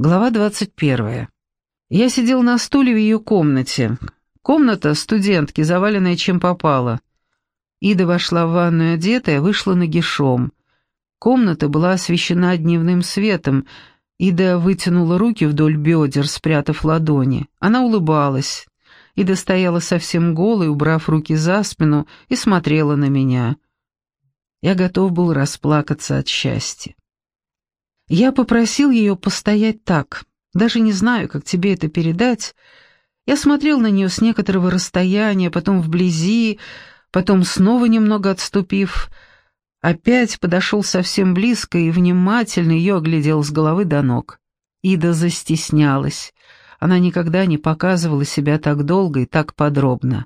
Глава 21. Я сидел на стуле в ее комнате. Комната студентки, заваленная чем попало. Ида вошла в ванную одетая, вышла нагишом. Комната была освещена дневным светом. Ида вытянула руки вдоль бедер, спрятав ладони. Она улыбалась. Ида стояла совсем голой, убрав руки за спину, и смотрела на меня. Я готов был расплакаться от счастья. Я попросил ее постоять так. Даже не знаю, как тебе это передать. Я смотрел на нее с некоторого расстояния, потом вблизи, потом снова немного отступив. Опять подошел совсем близко и внимательно ее оглядел с головы до ног. Ида застеснялась. Она никогда не показывала себя так долго и так подробно.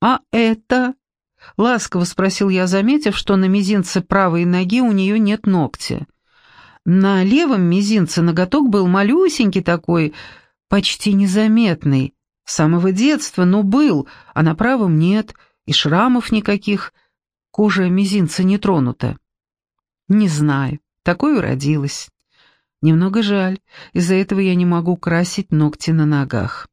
«А это?» — ласково спросил я, заметив, что на мизинце правой ноги у нее нет ногтя. На левом мизинце ноготок был малюсенький такой, почти незаметный, с самого детства, но был, а на правом нет, и шрамов никаких, кожа мизинца не тронута. Не знаю, такой уродилась. Немного жаль, из-за этого я не могу красить ногти на ногах.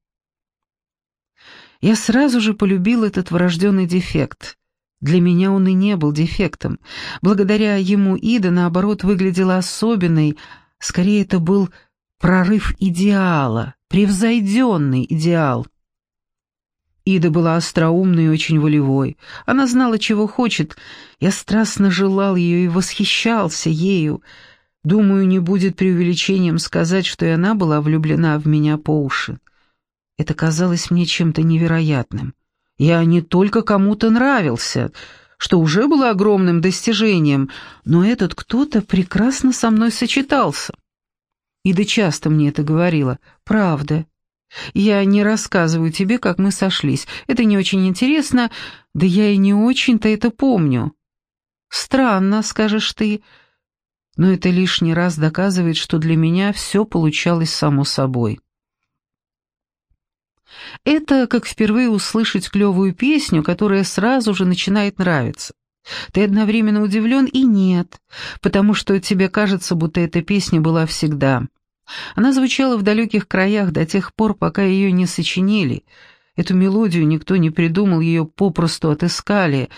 Я сразу же полюбил этот врожденный дефект. Для меня он и не был дефектом. Благодаря ему Ида, наоборот, выглядела особенной. Скорее, это был прорыв идеала, превзойденный идеал. Ида была остроумной и очень волевой. Она знала, чего хочет. Я страстно желал ее и восхищался ею. Думаю, не будет преувеличением сказать, что и она была влюблена в меня по уши. Это казалось мне чем-то невероятным. Я не только кому-то нравился, что уже было огромным достижением, но этот кто-то прекрасно со мной сочетался. Ида часто мне это говорила. «Правда. Я не рассказываю тебе, как мы сошлись. Это не очень интересно, да я и не очень-то это помню». «Странно, скажешь ты, но это лишний раз доказывает, что для меня все получалось само собой». Это как впервые услышать клевую песню, которая сразу же начинает нравиться. Ты одновременно удивлен и нет, потому что тебе кажется, будто эта песня была всегда. Она звучала в далеких краях до тех пор, пока ее не сочинили. Эту мелодию никто не придумал, ее попросту отыскали.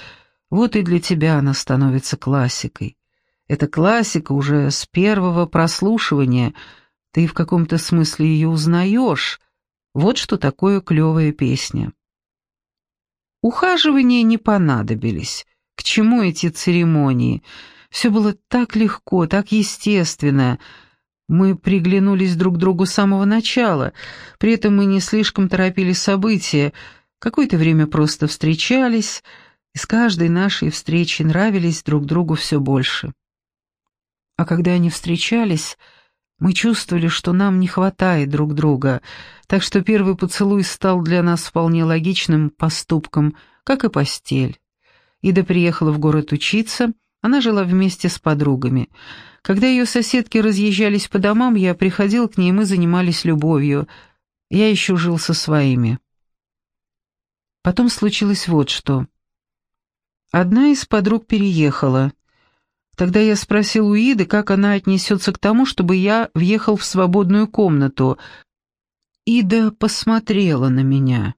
Вот и для тебя она становится классикой. Эта классика уже с первого прослушивания. Ты в каком-то смысле ее узнаешь, вот что такое клевая песня. Ухаживания не понадобились. К чему эти церемонии? Все было так легко, так естественно. Мы приглянулись друг другу с самого начала. При этом мы не слишком торопили события. Какое-то время просто встречались, и с каждой нашей встречи нравились друг другу все больше. А когда они встречались, мы чувствовали, что нам не хватает друг друга, так что первый поцелуй стал для нас вполне логичным поступком, как и постель. Ида приехала в город учиться, она жила вместе с подругами. Когда ее соседки разъезжались по домам, я приходил к ней, мы занимались любовью. Я еще жил со своими. Потом случилось вот что. Одна из подруг переехала. Тогда я спросил у Иды, как она отнесется к тому, чтобы я въехал в свободную комнату. Ида посмотрела на меня.